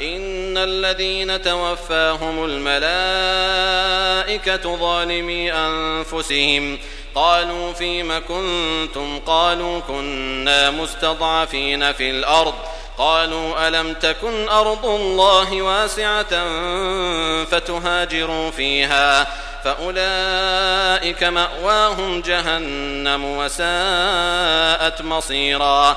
ان الذين توفاهم الملائكه ظالمي انفسهم قالوا فيما كنتم قالوا كنا مستضعفين في الأرض قالوا الم تكن ارض الله واسعه فتهاجروا فيها فاولئك ماواهم جهنم وساءت مصيرا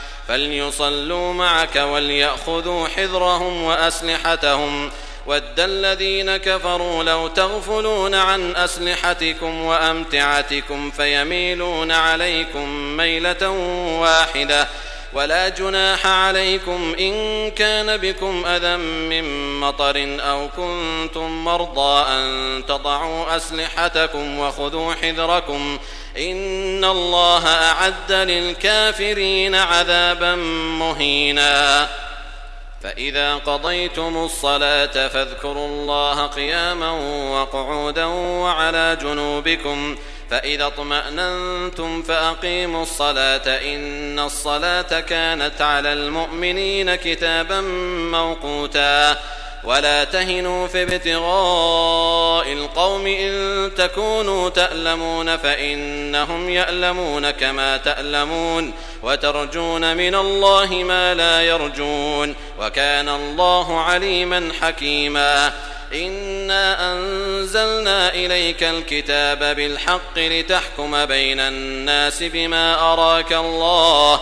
فليصلوا معك وليأخذوا حذرهم وأسلحتهم ود الذين كفروا لو تغفلون عن أسلحتكم وأمتعتكم فيميلون عليكم ميلة واحدة ولا جناح عليكم إن كان بكم أذى من مطر أو كنتم مرضى أن تضعوا أسلحتكم وخذوا حذركم وخذوا ان الله اعد للكافرين عذابا مهينا. فإذا قضيتم الصلاة فاذكروا الله قياما وقعودا وعلى جنوبكم. فإذا اطمأننتم فأقيموا الصلاة إن الصلاة كانت على المؤمنين كتابا موقوتا. ولا تهنوا في ابتغاء القوم إن تكونوا تألمون فإنهم يألمون كما تألمون وترجون من الله ما لا يرجون وكان الله عليما حكيما إنا أنزلنا إليك الكتاب بالحق لتحكم بين الناس بما أراك الله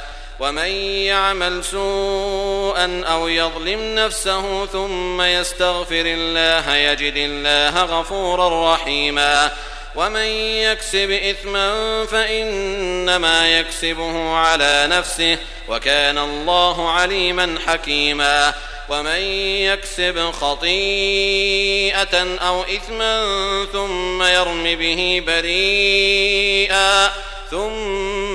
ومن يعمل سوءا أو يظلم نفسه ثم يستغفر الله يجد الله غفورا رحيما ومن يكسب إثما فإنما يكسبه على نفسه وكان الله عليما حكيما ومن يكسب خطيئة أو إثما ثم يرم به بريئا ثم